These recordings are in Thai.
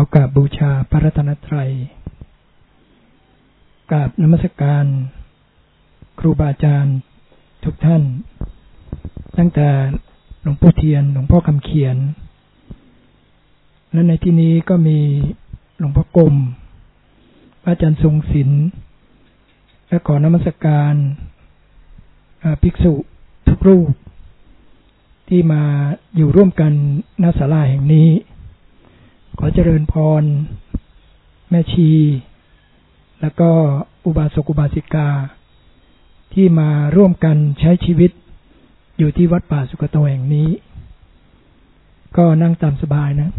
ขอกราบบูชาพระรัตนตรัยกราบนมัสการ ครูบาอาจารย์ทุกท่าน ตั้งแต่หลวงพ่อเทียน หลวงพ่อคำเขียน และในที่นี้ก็มีหลวงพ่อกรมพระอาจารย์ทรงศิลป์และขอนมัสการภิกษุทุกรูป ที่มาอยู่ร่วมกันณศาลาแห่งนี้ ขอเจริญพร แม่ชี แล้วก็อุบาสกอุบาสิกา ที่มาร่วมกันใช้ชีวิตอยู่ที่วัดป่าสุกโตแห่งนี้ ก็นั่งตามสบายนะ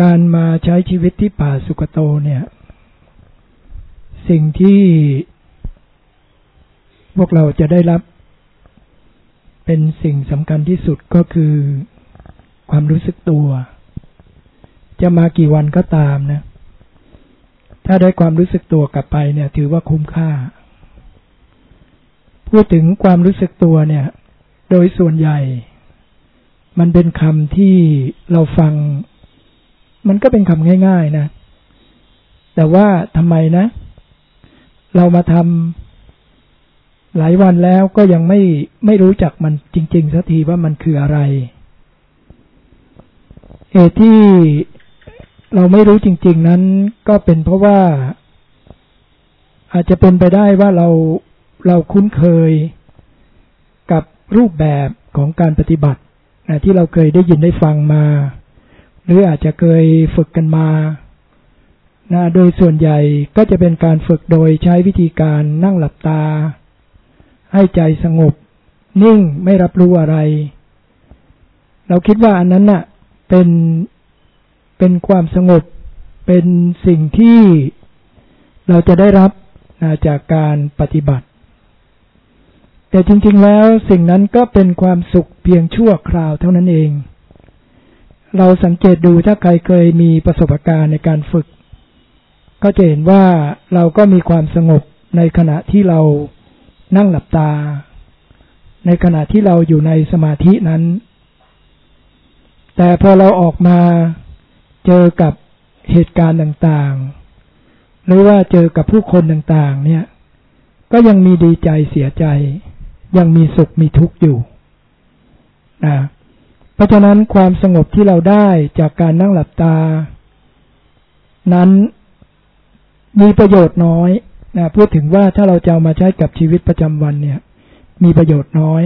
การมาใช้ชีวิตที่ป่าสุกโตเนี่ย สิ่งที่พวกเราจะได้รับ เป็นสิ่งสำคัญที่สุดก็คือ ความรู้สึกตัว จะมากี่วันก็ตามนะ ถ้าได้ความรู้สึกตัวกลับไปเนี่ย ถือว่าคุ้มค่า พูดถึงความรู้สึกตัวเนี่ย โดยส่วนใหญ่ มันเป็นคำที่เราฟัง มันก็เป็นคำง่าย ๆนะ แต่ว่าทำไมนะ เรามาทำหลายวันแล้วก็ยังไม่ไม่รู้จักมันจริง ๆสักทีว่ามันคืออะไรเหตุที่เราไม่รู้จริง ๆ นั้นก็เป็นเพราะว่า อาจจะเป็นไปได้ว่าเราเราคุ้นเคยกับรูปแบบของการปฏิบัติที่เราเคยได้ยินได้ฟังมา หรืออาจจะเคยฝึกกันมา นะโดยส่วนใหญ่ก็จะเป็นการฝึกโดยใช้วิธีการนั่งหลับตา ให้ใจสงบ นิ่งไม่รับรู้อะไร เราคิดว่าอันนั้นน่ะเป็นเป็นความสงบเป็นสิ่งที่เราจะได้รับนะจากการปฏิบัติ แต่จริง ๆ แล้วสิ่งนั้นก็เป็นความสุขเพียงชั่วคราวเท่านั้นเอง เราสังเกตดูถ้าใครเคยมีประสบการณ์ในการฝึก ก็จะเห็นว่าเราก็มีความสงบในขณะที่เรานั่งหลับตา ในขณะที่เราอยู่ในสมาธินั้น แต่พอเราออกมาเจอกับเหตุการณ์ต่างๆ หรือว่าเจอกับผู้คนต่างๆ เนี่ย ก็ยังมีดีใจเสียใจ ยังมีสุขมีทุกข์อยู่นะเพราะฉะนั้นความสงบที่เราได้จากการนั่งหลับตา นั้น มีประโยชน์น้อยนะพูดถึงว่าถ้าเราจะามาใช้กับชีวิตประจำวันเนี่ย มีประโยชน์น้อย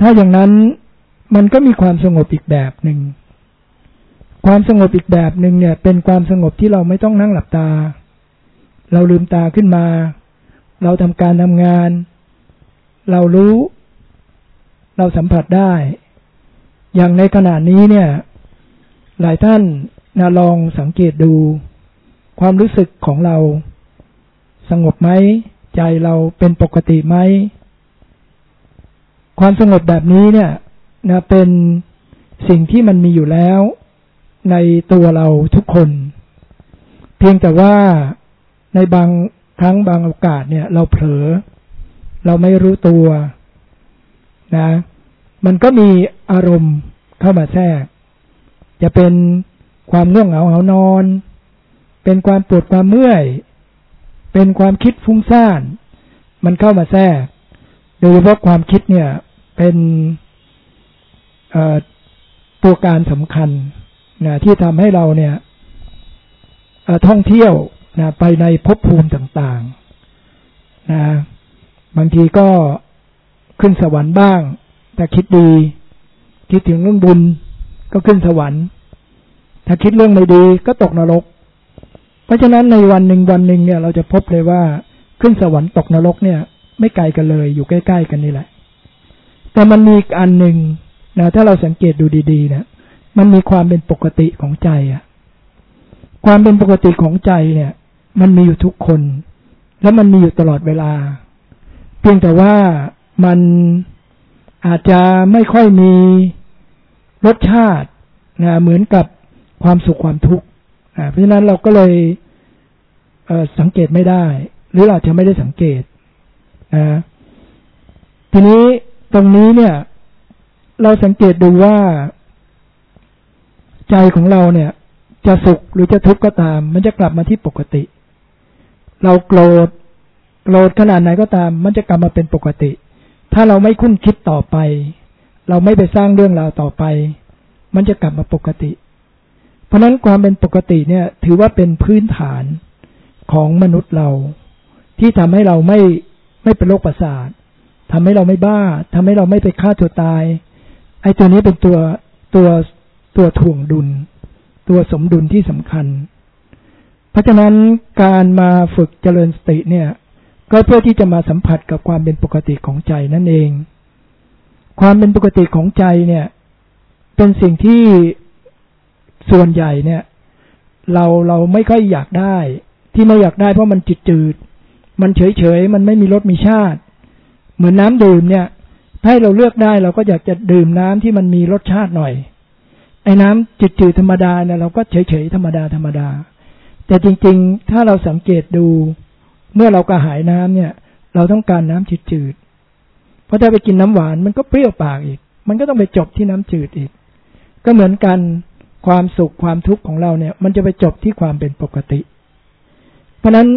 ถ้าอย่างนั้นมันก็มีความสงบอีกแบบหนึ่ง ความสงบอีกแบบหนึ่งเนี่ย เป็นความสงบที่เราไม่ต้องนั่งหลับตา เราลืมตาขึ้นมา เราทำการทำงาน เรารู้ เราสัมผัสได้ อย่างในขณะนี้เนี่ย หลายท่านนะลองสังเกตดู ความรู้สึกของเรา สงบไหม ใจเราเป็นปกติไหม ความสงบแบบนี้เนี่ยนะเป็นสิ่งที่มันมีอยู่แล้ว ในตัวเราทุกคน เพียงแต่ว่าในบางครั้งบางโอกาสเนี่ย เราเผลอ เราไม่รู้ตัวนะ มันก็มีอารมณ์เข้ามาแทรก จะเป็นความง่วงเหงาเหานอน เป็นความปวดความเมื่อย เป็นความคิดฟุ้งซ่าน มันเข้ามาแทรก โดยเฉพาะความคิดเนี่ย เป็นตัวการสำคัญนะที่ทำให้เราเนี่ยท่องเที่ยวนะไปในภพภูมิต่างๆนะบางทีก็ขึ้นสวรรค์บ้าง แต่คิดดี คิดถึงเรื่องบุญก็ขึ้นสวรรค์ ถ้าคิดเรื่องไม่ดีก็ตกนรก เพราะฉะนั้นในวันหนึ่งวันหนึ่งเนี่ย เราจะพบเลยว่าขึ้นสวรรค์ตกนรกเนี่ย ไม่ไกลกันเลย อยู่ใกล้ๆกันนี่แหละ แต่มันมีอันหนึ่งนะถ้าเราสังเกตดูดีๆนะมันมีความเป็นปกติของใจอะความเป็นปกติของใจเนี่ย มันมีอยู่ทุกคน แล้วมันมีอยู่ตลอดเวลา เพียงแต่ว่ามันอาจจะไม่ค่อยมีรสชาตินะเหมือนกับความสุขความทุกข์ เพราะฉะนั้นเราก็เลยสังเกตไม่ได้ หรือเราจะไม่ได้สังเกตนะทีนี้ตรงนี้เนี่ย เราสังเกตดูว่า ใจของเราเนี่ย จะสุขหรือจะทุกข์ก็ตาม มันจะกลับมาที่ปกติ เราโกรธโกรธขนาดไหนก็ตาม มันจะกลับมาเป็นปกติ ถ้าเราไม่คุ้นคิดต่อไป เราไม่ไปสร้างเรื่องราวต่อไป มันจะกลับมาปกติ เพราะนั้นความเป็นปกติเนี่ย ถือว่าเป็นพื้นฐานของมนุษย์เรา ที่ทำให้เราไม่ไม่เป็นโรคประสาททำให้เราไม่บ้าทำให้เราไม่ไปฆ่าตัวตาย ไอ้ตัวนี้เป็นตัวตัวตัวถ่วงดุล ตัวสมดุลที่สำคัญ เพราะฉะนั้นการมาฝึกเจริญสติเนี่ย ก็เพื่อที่จะมาสัมผัสกับความเป็นปกติของใจนั่นเอง ความเป็นปกติของใจเนี่ย เป็นสิ่งที่ ส่วนใหญ่เนี่ย เราเราไม่ค่อยอยากได้ ที่ไม่อยากได้เพราะมันจิตจืดมันเฉยเฉยมันไม่มีรสมีชาติ เหมือนน้ำดื่มเนี่ยถ้าเราเลือกได้เราก็อยากจะดื่มน้ำที่มันมีรสชาติหน่อย ไอ้น้ำจืดๆธรรมดาเนี่ยเราก็เฉยๆธรรมดาธรรมดา แต่จริงๆ ถ้าเราสังเกตดู เมื่อเรากระหายน้ำเนี่ย เราต้องการน้ำจืดๆเพราะถ้าไปกินน้ำหวานมันก็เปรี้ยวปากอีก มันก็ต้องไปจบที่น้ำจืดอีก ก็เหมือนกัน ความสุขความทุกข์ของเราเนี่ย มันจะไปจบที่ความเป็นปกติ เพราะนั้น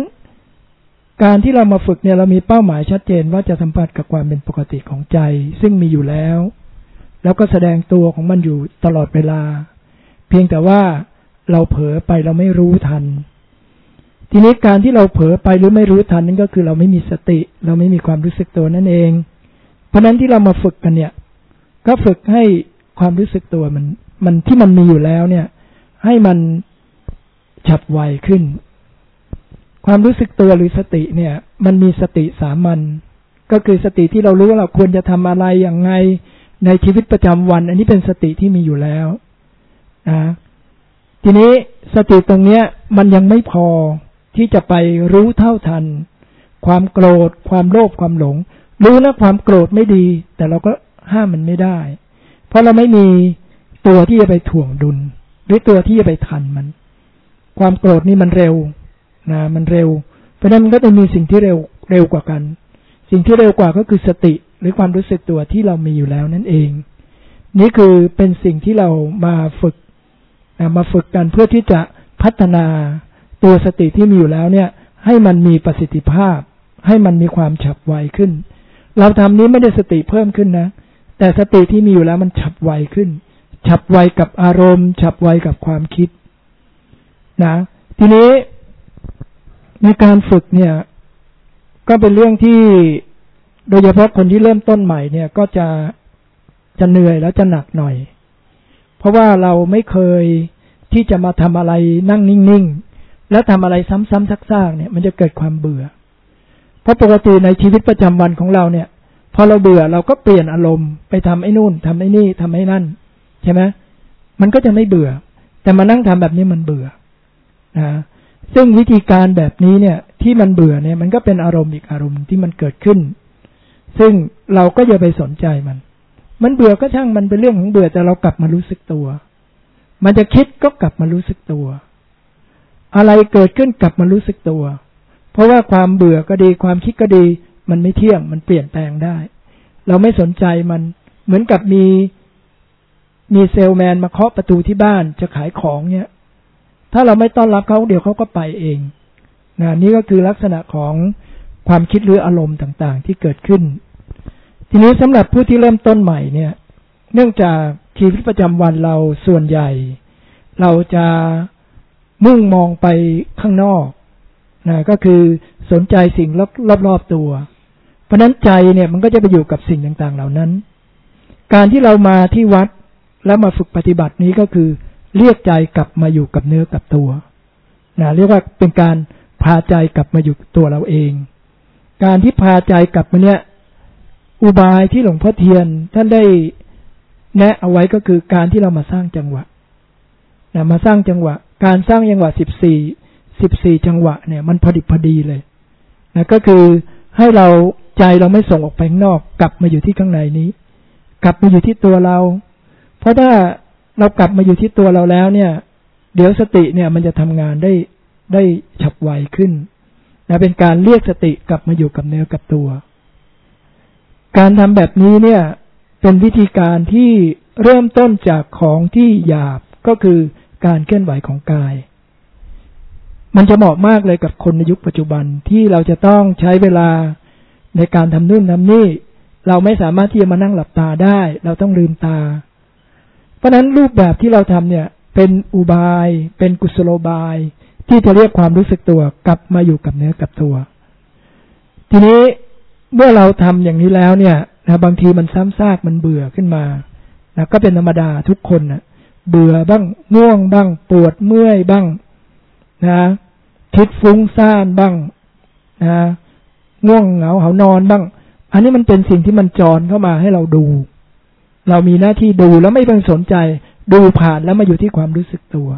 การที่เรามาฝึกเนี่ยเรามีเป้าหมายชัดเจนว่าจะสัมผัสกับความเป็นปกติของใจ ซึ่งมีอยู่แล้ว แล้วก็แสดงตัวของมันอยู่ตลอดเวลา เพียงแต่ว่าเราเผลอไปเราไม่รู้ทัน ทีนี้การที่เราเผลอไปหรือไม่รู้ทันนั่นก็คือเราไม่มีสติ เราไม่มีความรู้สึกตัวนั่นเอง เพราะนั้นที่เรามาฝึกกันเนี่ย ก็ฝึกให้ความรู้สึกตัวมัน มันที่มันมีอยู่แล้วเนี่ย ให้มันฉับไวขึ้น ความรู้สึกตัวหรือสติเนี่ย มันมีสติสามัญก็คือสติที่เรารู้ว่าเราควรจะทำอะไรอย่างไงในชีวิตประจำวัน อันนี้เป็นสติที่มีอยู่แล้วนะทีนี้สติตรงเนี้ย มันยังไม่พอที่จะไปรู้เท่าทัน ความโกรธ ความโลภความหลง รู้นะความโกรธไม่ดี แต่เราก็ห้ามมันไม่ได้ เพราะเราไม่มี ตัวที่จะไปถ่วงดุล หรือตัวที่จะไปทันมัน ความโกรธนี่มันเร็วนะมันเร็ว เพราะนั้นมันก็จะมีสิ่งที่เร็วเร็วกว่ากัน สิ่งที่เร็วกว่าก็คือสติ หรือความรู้สึกตัวที่เรามีอยู่แล้วนั่นเอง นี่คือเป็นสิ่งที่เรามาฝึกนะมาฝึกกันเพื่อที่จะพัฒนาตัวสติที่มีอยู่แล้วเนี่ย ให้มันมีประสิทธิภาพ ให้มันมีความฉับไวขึ้น เราทำนี้ไม่ได้สติเพิ่มขึ้นนะ แต่สติที่มีอยู่แล้วมันฉับไวขึ้น ฉับไวกับอารมณ์ ฉับไวกับความคิดนะ ทีนี้ในการฝึกเนี่ย ก็เป็นเรื่องที่โดยเฉพาะคนที่เริ่มต้นใหม่เนี่ย ก็จะจะเหนื่อยแล้วจะหนักหน่อย เพราะว่าเราไม่เคยที่จะมาทำอะไรนั่งนิ่งๆ แล้วทำอะไรซ้ำๆซักๆเนี่ย มันจะเกิดความเบื่อ เพราะปกติในชีวิตประจำวันของเราเนี่ย พอเราเบื่อเราก็เปลี่ยนอารมณ์ไปทำไอ้นู่นทำไอ้นี่ทำไอ้นั่น ใช่ไหมมันก็จะไม่เบื่อ แต่มานั่งทำแบบนี้มันเบื่อนะซึ่งวิธีการแบบนี้เนี่ย ที่มันเบื่อเนี่ย มันก็เป็นอารมณ์อีกอารมณ์ที่มันเกิดขึ้น ซึ่งเราก็อย่าไปสนใจมัน มันเบื่อก็ช่างมันเป็นเรื่องของเบื่อแต่เรากลับมารู้สึกตัว มันจะคิดก็กลับมารู้สึกตัว อะไรเกิดขึ้นกลับมารู้สึกตัว เพราะว่าความเบื่อก็ดีความคิดก็ดี มันไม่เที่ยงมันเปลี่ยนแปลงได้ เราไม่สนใจมัน เหมือนกับมี มีเซลแมนมาเคาะประตูที่บ้านจะขายของเนี่ย ถ้าเราไม่ต้อนรับเขาเดี๋ยวเขาก็ไปเองนะนี่ก็คือลักษณะของความคิดหรืออารมณ์ต่างๆ ที่เกิดขึ้น ทีนี้สำหรับผู้ที่เริ่มต้นใหม่เนี่ย เนื่องจากชีวิตประจำวันเราส่วนใหญ่ เราจะมุ่งมองไปข้างนอกนะก็คือสนใจสิ่งรอบๆตัว เพราะนั้นใจเนี่ยมันก็จะไปอยู่กับสิ่งต่างๆ เหล่านั้น การที่เรามาที่วัด แล้วมาฝึกปฏิบัตินี้ก็คือ เรียกใจกลับมาอยู่กับเนื้อกับตัวนะเรียกว่าเป็นการพาใจกลับมาอยู่ตัวเราเอง การที่พาใจกลับมาเนี่ย อุบายที่หลวงพ่อเทียนท่านได้แนะเอาไว้ก็คือการที่เรามาสร้างจังหวะนะมาสร้างจังหวะ การสร้างจังหวะสิบสี่สิบสี่จังหวะเนี่ย มันพอดิบพอดีเลยนะก็คือให้เราใจเราไม่ส่งออกไปข้างนอก กลับมาอยู่ที่ข้างในนี้ กลับมาอยู่ที่ตัวเรา เพราะถ้าเรากลับมาอยู่ที่ตัวเราแล้วเนี่ย เดี๋ยวสติเนี่ยมันจะทำงานได้ได้ฉับไวขึ้นนะเป็นการเรียกสติกลับมาอยู่กับเนื้อกับตัว การทำแบบนี้เนี่ย เป็นวิธีการที่เริ่มต้นจากของที่หยาบก็คือการเคลื่อนไหวของกาย มันจะเหมาะมากเลยกับคนในยุคปัจจุบันที่เราจะต้องใช้เวลาในการทำนู่นทำนี่ เราไม่สามารถที่จะมานั่งหลับตาได้ เราต้องลืมตา เพราะนั้นรูปแบบที่เราทำเนี่ย เป็นอุบาย เป็นกุศโลบาย ที่จะเรียกความรู้สึกตัวกลับมาอยู่กับเนื้อกับตัว ทีนี้เมื่อเราทำอย่างนี้แล้วเนี่ยนะบางทีมันซ้ำซากมันเบื่อขึ้นมานะก็เป็นธรรมดาทุกคนนะเบื่อบ้างง่วงบ้าง ปวดเมื่อยบ้าง นะคิดฟุ้งซ่านบ้าง นะง่วงเหงาเหานอนบ้าง อันนี้มันเป็นสิ่งที่มันจรเข้ามาให้เราดู เรามีหน้าที่ดูแล้วไม่ต้องสนใจ ดูผ่านแล้วมาอยู่ที่ความรู้สึกตัว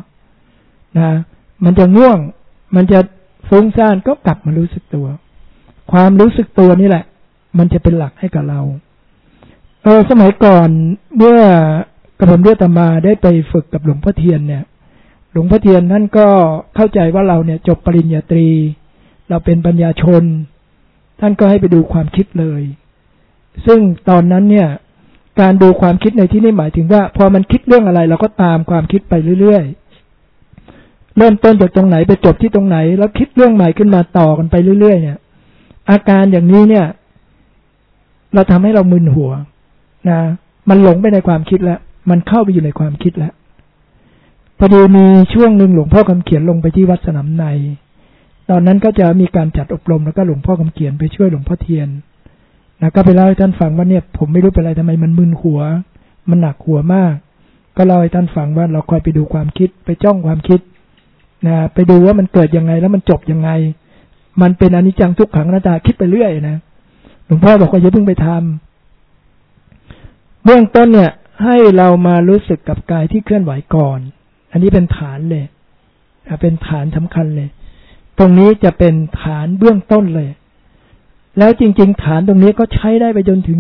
นะ มันจะง่วง มันจะฟุ้งซ่านก็กลับมารู้สึกตัว ความรู้สึกตัวนี่แหละ มันจะเป็นหลักให้กับเรา เออ สมัยก่อนเมื่อกระผมเลือตมาได้ไปฝึกกับหลวงพ่อเทียนเนี่ย หลวงพ่อเทียนท่านก็เข้าใจว่าเราเนี่ย จบปริญญาตรี เราเป็นปัญญาชน ท่านก็ให้ไปดูความคิดเลย ซึ่งตอนนั้นเนี่ย การดูความคิดในที่นี้หมายถึงว่า พอมันคิดเรื่องอะไรเราก็ตามความคิดไปเรื่อยๆ เริ่มต้นจากตรงไหนไปจบที่ตรงไหน แล้วคิดเรื่องใหม่ขึ้นมาต่อกันไปเรื่อยๆ เนี่ย อาการอย่างนี้เนี่ย เราทำให้เรามึนหัวนะมันหลงไปในความคิดแล้ว มันเข้าไปอยู่ในความคิดแล้ว พอดีมีช่วงหนึ่งหลวงพ่อคำเขียนลงไปที่วัดสนามใน ตอนนั้นก็จะมีการจัดอบรมแล้วก็หลวงพ่อคำเขียนไปช่วยหลวงพ่อเทียน นะก็ไปเล่าให้ท่านฟังว่าเนี่ย ผมไม่รู้เป็นอะไรทำไมมันมึนหัว มันหนักหัวมาก ก็เล่าให้ท่านฟังว่าเราคอยไปดูความคิด ไปจ้องความคิดนะไปดูว่ามันเกิดยังไงแล้วมันจบยังไง มันเป็นอนิจจังทุกขังนาตาคิดไปเรื่อยนะหลวงพ่อบอกว่าอย่าเพิ่งไปทำเบื้องต้นเนี่ย ให้เรามารู้สึกกับกายที่เคลื่อนไหวก่อน อันนี้เป็นฐานเลยเป็นฐานสำคัญเลย ตรงนี้จะเป็นฐานเบื้องต้นเลย แล้วจริง ๆ ฐานตรงนี้ก็ใช้ได้ไปจนถึง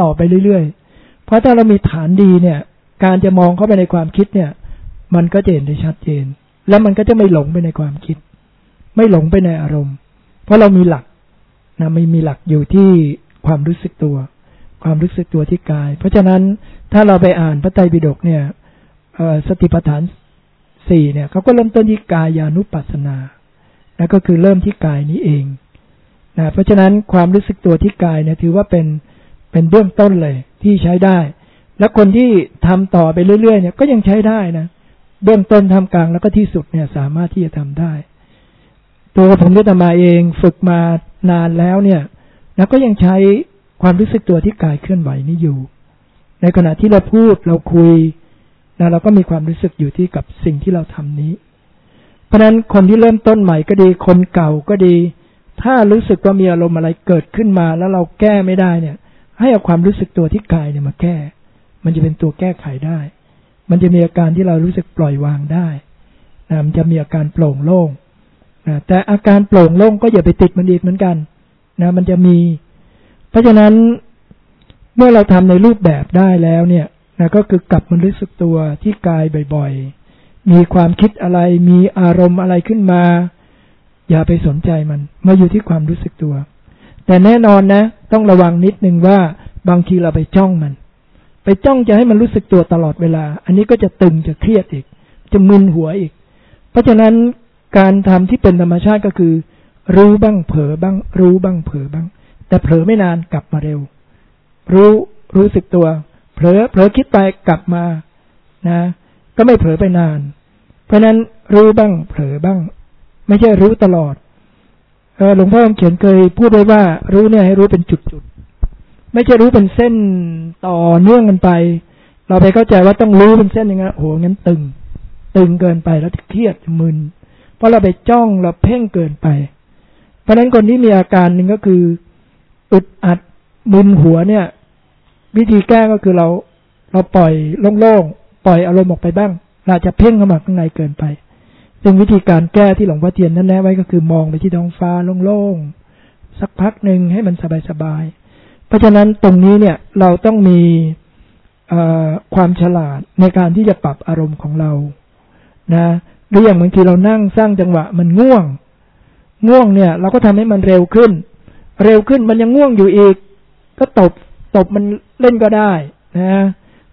ต่อไปเรื่อยๆ เพราะถ้าเรามีฐานดีเนี่ย การจะมองเข้าไปในความคิดเนี่ย มันก็จะเห็นได้ชัดเจน แล้วมันก็จะไม่หลงไปในความคิด ไม่หลงไปในอารมณ์ เพราะเรามีหลักนะไม่มีหลักอยู่ที่ความรู้สึกตัว ความรู้สึกตัวที่กาย เพราะฉะนั้นถ้าเราไปอ่านพระไตรปิฎกเนี่ยสติปัฏฐานสี่เนี่ยเขาก็เริ่มต้นที่กายานุปัสสนานะก็คือเริ่มที่กายนี้เอง นะเพราะฉะนั้นความรู้สึกตัวที่กายเนี่ยถือว่าเป็นเป็นเบื้องต้นเลยที่ใช้ได้ แล้วคนที่ทำต่อไปเรื่อยๆเนี่ยก็ยังใช้ได้นะเบื้องต้นทำกลางแล้วก็ที่สุดเนี่ยสามารถที่จะทำได้ ตัวผมได้ทำมาเองฝึกมานานแล้วเนี่ยแล้วก็ยังใช้ความรู้สึกตัวที่กายเคลื่อนไหวนี้อยู่ ในขณะที่เราพูดเราคุยนะเราก็มีความรู้สึกอยู่ที่กับสิ่งที่เราทำนี้ เพราะฉะนั้นคนที่เริ่มต้นใหม่ก็ดี คนเก่าก็ดี ถ้ารู้สึกว่ามีอารมณ์อะไรเกิดขึ้นมา แล้วเราแก้ไม่ได้เนี่ย ให้เอาความรู้สึกตัวที่กายเนี่ยมาแก้ มันจะเป็นตัวแก้ไขได้ มันจะมีอาการที่เรารู้สึกปล่อยวางได้นะมันจะมีอาการโปร่งโล่งนะแต่อาการโปร่งโล่งก็อย่าไปติดมันอีกเหมือนกันนะมันจะมี เพราะฉะนั้นเมื่อเราทำในรูปแบบได้แล้วเนี่ยนะก็คือกลับมันรู้สึกตัวที่กายบ่อย ๆ มีความคิดอะไร มีอารมณ์อะไรขึ้นมา อย่าไปสนใจมัน มาอยู่ที่ความรู้สึกตัว แต่แน่นอนนะ ต้องระวังนิดนึงว่าบางทีเราไปจ้องมัน ไปจ้องจะให้มันรู้สึกตัวตลอดเวลา อันนี้ก็จะตึงจะเครียดอีก จะมึนหัวอีก เพราะฉะนั้นการทำที่เป็นธรรมชาติก็คือ รู้บ้างเผลอบ้าง รู้บ้างเผลอบ้าง แต่เผลอไม่นานกลับมาเร็ว รู้รู้สึกตัว เผลอเผลอคิดไปกลับมานะ ก็ไม่เผลอไปนาน เพราะนั้นรู้บ้างเผลอบ้าง ไม่ใช่รู้ตลอด เออหลวงพ่อเขียนเคยพูดไว้ว่า รู้เนี่ยให้รู้เป็นจุดๆไม่ใช่รู้เป็นเส้นต่อเนื่องกันไป เราไปเข้าใจว่าต้องรู้เป็นเส้นอย่างนั้นโอ้โหงั้นตึง ตึงเกินไปแล้วเครียดมึนเพราะเราไปจ้องเราเพ่งเกินไป เพราะนั้นคนที่มีอาการหนึ่งก็คืออึดอัดมึนหัวเนี่ย วิธีแก้ก็คือเรา เราปล่อยโล่งๆปล่อยอารมณ์ออกไปบ้างเราจะเพ่งเข้ามาข้างในเกินไป ซึ่งวิธีการแก้ที่หลวงพ่อเทียนนั่นแนะไว้ก็คือมองไปที่ท้องฟ้าโล่งๆสักพักหนึ่งให้มันสบายๆเพราะฉะนั้นตรงนี้เนี่ยเราต้องมีความฉลาดในการที่จะปรับอารมณ์ของเรา นะหรืออย่างบางทีเรานั่งสร้างจังหวะมันง่วง ง่วงเนี่ย เราก็ทำให้มันเร็วขึ้น เร็วขึ้นมันยังง่วงอยู่อีก ก็ตบตบมันเล่นก็ได้นะ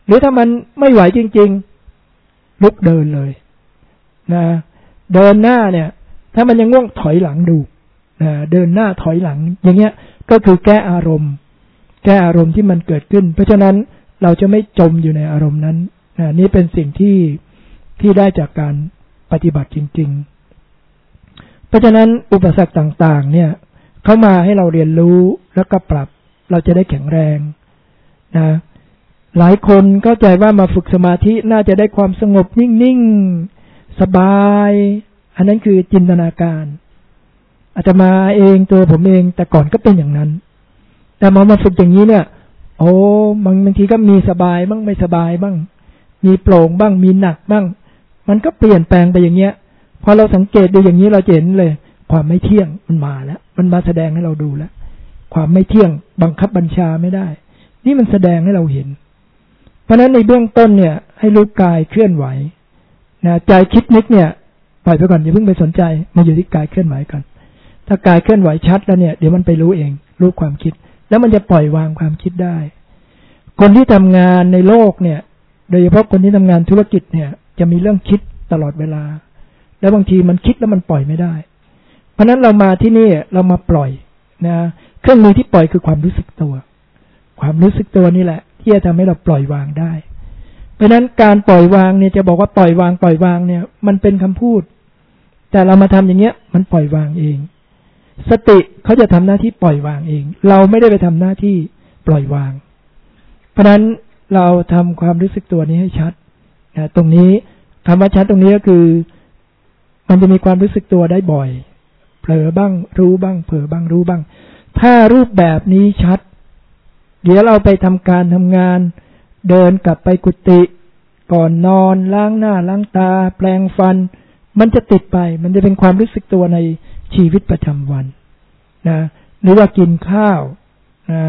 หรือถ้ามันไม่ไหวจริง ๆ ลุกเดินเลย นะ เดินหน้าเนี่ย ถ้ามันยังง่วงถอยหลังดูนะเดินหน้าถอยหลัง อย่างเงี้ย ก็คือแก้อารมณ์ แก้อารมณ์ที่มันเกิดขึ้น เพราะฉะนั้นเราจะไม่จมอยู่ในอารมณ์นั้นนะนี่เป็นสิ่งที่ที่ได้จากการปฏิบัติจริง ๆ เพราะฉะนั้นอุปสรรคต่าง ๆ เนี่ย เข้ามาให้เราเรียนรู้แล้วก็ปรับ เราจะได้แข็งแรงนะหลายคนเข้าใจว่ามาฝึกสมาธิน่าจะได้ความสงบนิ่ง ๆ สบาย อันนั้นคือจินตนาการอาจจะมาเองตัวผมเอง แต่ก่อนก็เป็นอย่างนั้น แต่มามาฝึกอย่างนี้เนี่ย โอ้บางบางทีก็มีสบายบ้างไม่สบายบ้าง มีโปร่งบ้างมีหนักบ้าง มันก็เปลี่ยนแปลงไปอย่างเงี้ยพอเราสังเกตดูอย่างนี้เราเห็นเลย ความไม่เที่ยงมันมาแล้ว มันมาแสดงให้เราดูแล้ว ความไม่เที่ยงบังคับบัญชาไม่ได้ นี่มันแสดงให้เราเห็น เพราะฉะนั้นในเบื้องต้นเนี่ย ให้รู้กายเคลื่อนไหว นะใจคิดนึกเนี่ยปล่อยไปก่อนอย่าเพิ่งไปสนใจมาอยู่ที่กายเคลื่อนไหวก่อนถ้ากายเคลื่อนไหวชัดแล้วเนี่ยเดี๋ยวมันไปรู้เอง รู้ความคิด แล้วมันจะปล่อยวางความคิดได้ คนที่ทำงานในโลกเนี่ย โดยเฉพาะคนที่ทำงานธุรกิจเนี่ย จะมีเรื่องคิดตลอดเวลา แล้วบางทีมันคิดแล้วมันปล่อยไม่ได้ เพราะนั้นเรามาที่นี่เรามาปล่อยนะเครื่องมือที่ปล่อยคือความรู้สึกตัว ความรู้สึกตัวนี่แหละ ที่จะทำให้เราปล่อยวางได้ เพราะนั้นการปล่อยวางเนี่ยจะบอกว่าปล่อยวางปล่อยวางเนี่ย มันเป็นคำพูด แต่เรามาทำอย่างเงี้ย มันปล่อยวางเอง สติเขาจะทำหน้าที่ปล่อยวางเอง เราไม่ได้ไปทำหน้าที่ปล่อยวาง เพราะนั้นเราทำความรู้สึกตัวนี้ให้ชัดนะตรงนี้คำว่าชัดตรงนี้ก็คือ มันจะมีความรู้สึกตัวได้บ่อยเผลอบ้าง รู้บ้าง เผลอบ้างรู้บ้าง ถ้ารูปแบบนี้ชัด เดี๋ยวเราไปทำการทำงาน เดินกลับไปกุฏิก่อนนอนล้างหน้าล้างตา แปลงฟัน มันจะติดไป มันจะเป็นความรู้สึกตัวในชีวิตประจำวันนะหรือว่ากินข้าวนะ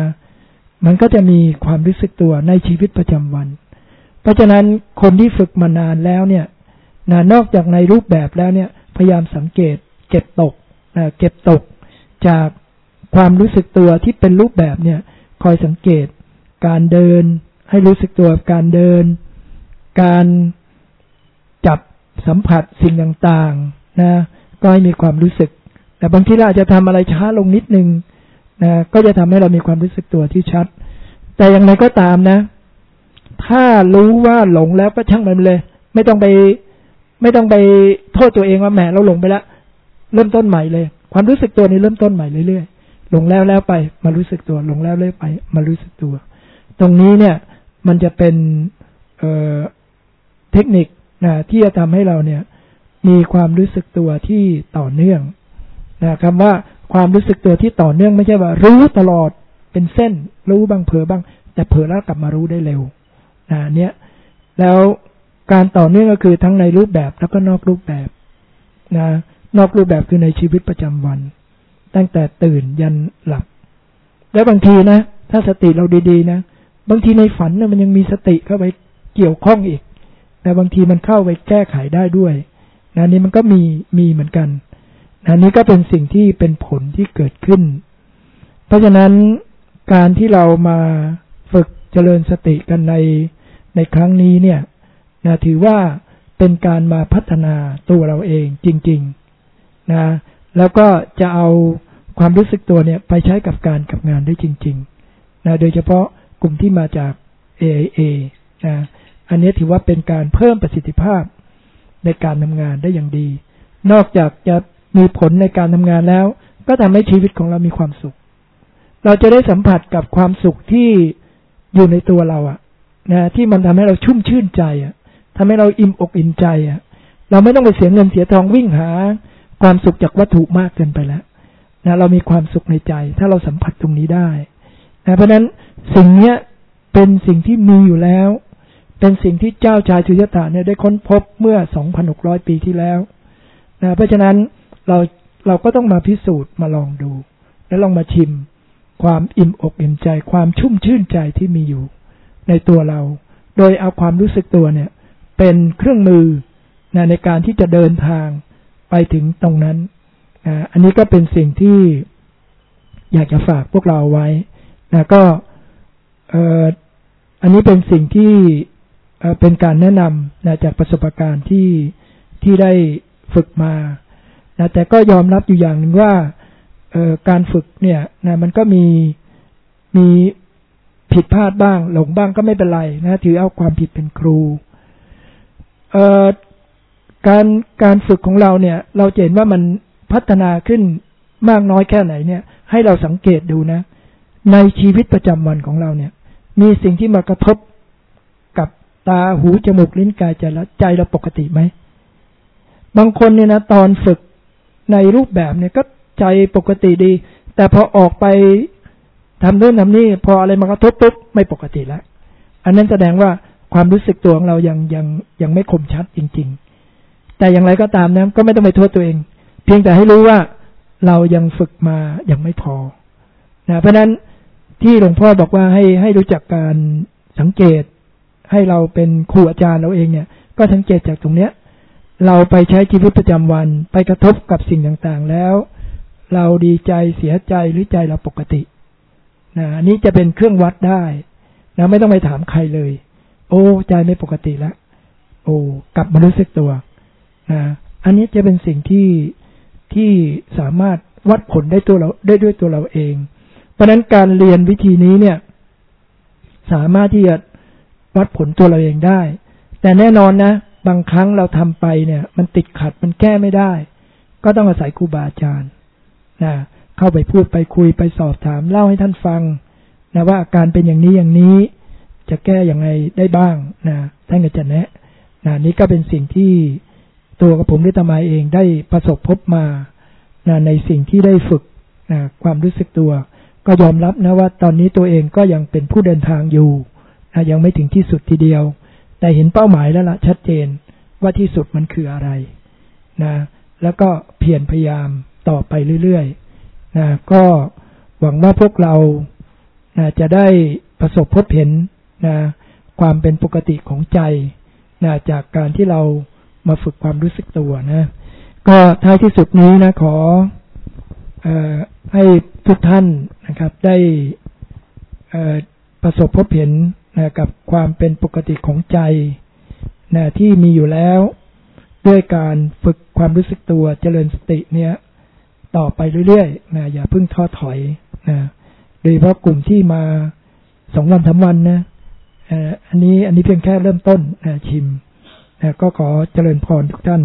มันก็จะมีความรู้สึกตัวในชีวิตประจำวัน เพราะฉะนั้นคนที่ฝึกมานานแล้วเนี่ยนะนอกจากในรูปแบบแล้วเนี่ย พยายามสังเกตเก็บตกนะเก็บตกจากความรู้สึกตัวที่เป็นรูปแบบเนี่ย คอยสังเกต การเดิน ให้รู้สึกตัวการเดิน การจับสัมผัสสิ่งต่างๆนะก็ให้มีความรู้สึก แต่บางทีเราอาจจะทำอะไรช้าลงนิดนึงนะก็จะทำให้เรามีความรู้สึกตัวที่ชัด แต่อย่างไรก็ตามนะ ถ้ารู้ว่าหลงแล้วก็ช่างมันเลย ไม่ต้องไป ไม่ต้องไปโทษตัวเองว่าแหมเราหลงไปแล้วเริ่มต้นใหม่เลย ความรู้สึกตัวนี้เริ่มต้นใหม่เรื่อยๆหลงแล้วแล้วไป มารู้สึกตัวหลงแล้วเรื่อยไป มารู้สึกตัว ตรงนี้เนี่ย มันจะเป็นเเทคนิคนะที่จะทำให้เราเนี่ย มีความรู้สึกตัวที่ต่อเนื่องนะคำว่าความรู้สึกตัวที่ต่อเนื่องไม่ใช่ว่า รู้ตลอดเป็นเส้น รู้บ้างเผลอบ้าง แต่เผลอแล้วกลับมารู้ได้เร็วนะเนี่ยแล้วการต่อเนื่องก็คือทั้งในรูปแบบแล้วก็นอกรูปแบบนะนอกรูปแบบคือในชีวิตประจำวัน ตั้งแต่ตื่นยันหลับ แล้วบางทีนะ ถ้าสติเราดีๆนะ บางทีในฝันนะมันยังมีสติเข้าไปเกี่ยวข้องอีกแต่บางทีมันเข้าไปแก้ไขได้ด้วยนะนี่มันก็มีมีเหมือนกันนะนี่ก็เป็นสิ่งที่เป็นผลที่เกิดขึ้น เพราะฉะนั้นการที่เรามาฝึกเจริญสติกันในในครั้งนี้เนี่ยนะถือว่าเป็นการมาพัฒนาตัวเราเองจริงๆนะแล้วก็จะเอาความรู้สึกตัวเนี่ยไปใช้กับการกับงานได้จริงๆนะโดยเฉพาะ กลุ่มที่มาจาก AIA นะอันนี้ถือว่าเป็นการเพิ่มประสิทธิภาพในการทำงานได้อย่างดี นอกจากจะมีผลในการทำงานแล้ว ก็ทำให้ชีวิตของเรามีความสุข เราจะได้สัมผัสกับความสุขที่อยู่ในตัวเราอะนะที่มันทำให้เราชุ่มชื่นใจอะทำให้เราอิ่มอกอิ่มใจอะเราไม่ต้องไปเสียเงินเสียทองวิ่งหา ความสุขจากวัตถุมากเกินไปแล้วนะเรามีความสุขในใจ ถ้าเราสัมผัสตรงนี้ได้ นะเพราะนั้นสิ่งเนี้ยเป็นสิ่งที่มีอยู่แล้ว เป็นสิ่งที่เจ้าชายชุยตาเนี่ยได้ค้นพบเมื่อ 2,600 ปีที่แล้วนะเพราะฉะนั้นเราเราก็ต้องมาพิสูจน์มาลองดู แล้วลองมาชิม ความอิ่มอกอิ่มใจ ความชุ่มชื่นใจที่มีอยู่ ในตัวเรา โดยเอาความรู้สึกตัวเนี่ย เป็นเครื่องมือนะในการที่จะเดินทางไปถึงตรงนั้นนะอันนี้ก็เป็นสิ่งที่อยากจะฝากพวกเราไว้ นะก็เอ่ออันนี้เป็นสิ่งที่เป็นการแนะนำนะจากประสบการณ์ที่ที่ได้ฝึกมานะแต่ก็ยอมรับอยู่อย่างหนึ่งว่าการฝึกเนี่ยนะมันก็มีมีผิดพลาดบ้าง หลงบ้างก็ไม่เป็นไรนะถือเอาความผิดเป็นครูการการฝึกของเราเนี่ย เราเห็นว่ามันพัฒนาขึ้นมากน้อยแค่ไหนเนี่ย ให้เราสังเกตดูนะ ในชีวิตประจำวันของเราเนี่ย มีสิ่งที่มากระทบกับตาหูจมูกลิ้นกายใจแล้วใจเราปกติไหมบางคนเนี่ยนะตอนฝึกในรูปแบบเนี่ยก็ใจปกติดี แต่พอออกไปทำเรื่องทำนี่พออะไรมากระทบปุ๊บไม่ปกติแล้ว อันนั้นแสดงว่าความรู้สึกตัวของเรายังยังยังไม่คมชัดจริง ๆ แต่อย่างไรก็ตามนะก็ไม่ต้องไปโทษตัวเอง เพียงแต่ให้รู้ว่าเรายังฝึกมายังไม่พอนะเพราะนั้น ที่หลวงพ่อบอกว่าให้ให้รู้จักการสังเกต ให้เราเป็นครูอาจารย์เราเองเนี่ย ก็สังเกตจากตรงเนี้ย เราไปใช้ชีวิตประจำวันไปกระทบกับสิ่งต่างๆแล้ว เราดีใจเสียใจหรือใจเราปกตินะอันนี้จะเป็นเครื่องวัดได้นะไม่ต้องไปถามใครเลย โอ้ใจไม่ปกติแล้วโอ้กลับมารู้สึกตัวนะอันนี้จะเป็นสิ่งที่ที่สามารถวัดผลได้ตัวเราได้ด้วยตัวเราเอง เพราะนั้นการเรียนวิธีนี้เนี่ย สามารถที่จะวัดผลตัวเราเองได้ แต่แน่นอนนะ บางครั้งเราทำไปเนี่ย มันติดขัดมันแก้ไม่ได้ ก็ต้องอาศัยครูบาอาจารย์นะเข้าไปพูดไปคุยไปสอบถามเล่าให้ท่านฟังนะว่าอาการเป็นอย่างนี้อย่างนี้ จะแก้อย่างไรได้บ้างนะท่านก็จะแนะนะนี้ก็เป็นสิ่งที่ตัวกับผมได้ตมาเองได้ประสบพบมานะในสิ่งที่ได้ฝึกนะความรู้สึกตัว ก็ยอมรับนะว่า ตอนนี้ตัวเองก็ยังเป็นผู้เดินทางอยู่นะยังไม่ถึงที่สุดทีเดียว แต่เห็นเป้าหมายแล้วละชัดเจนว่าที่สุดมันคืออะไรนะแล้วก็เพียรพยายามต่อไปเรื่อยๆนะก็หวังว่าพวกเรานะจะได้ประสบพบเห็นนะความเป็นปกติของใจนะจากการที่เรามาฝึกความรู้สึกตัวนะ ก็ท้ายที่สุดนี้นะขอ ให้ทุกท่านนะครับ ได้ประสบพบเห็นนะกับความเป็นปกติของใจนะที่มีอยู่แล้ว ด้วยการฝึกความรู้สึกตัวเจริญสติเนี่ย ต่อไปเรื่อยๆนะอย่าเพิ่งท้อถอยนะโดยเฉพาะกลุ่มที่มาสองวันสาวันนะอันนี้อันนี้เพียงแค่เริ่มต้นนะชิมนะก็ขอเจริญพรทุกท่าน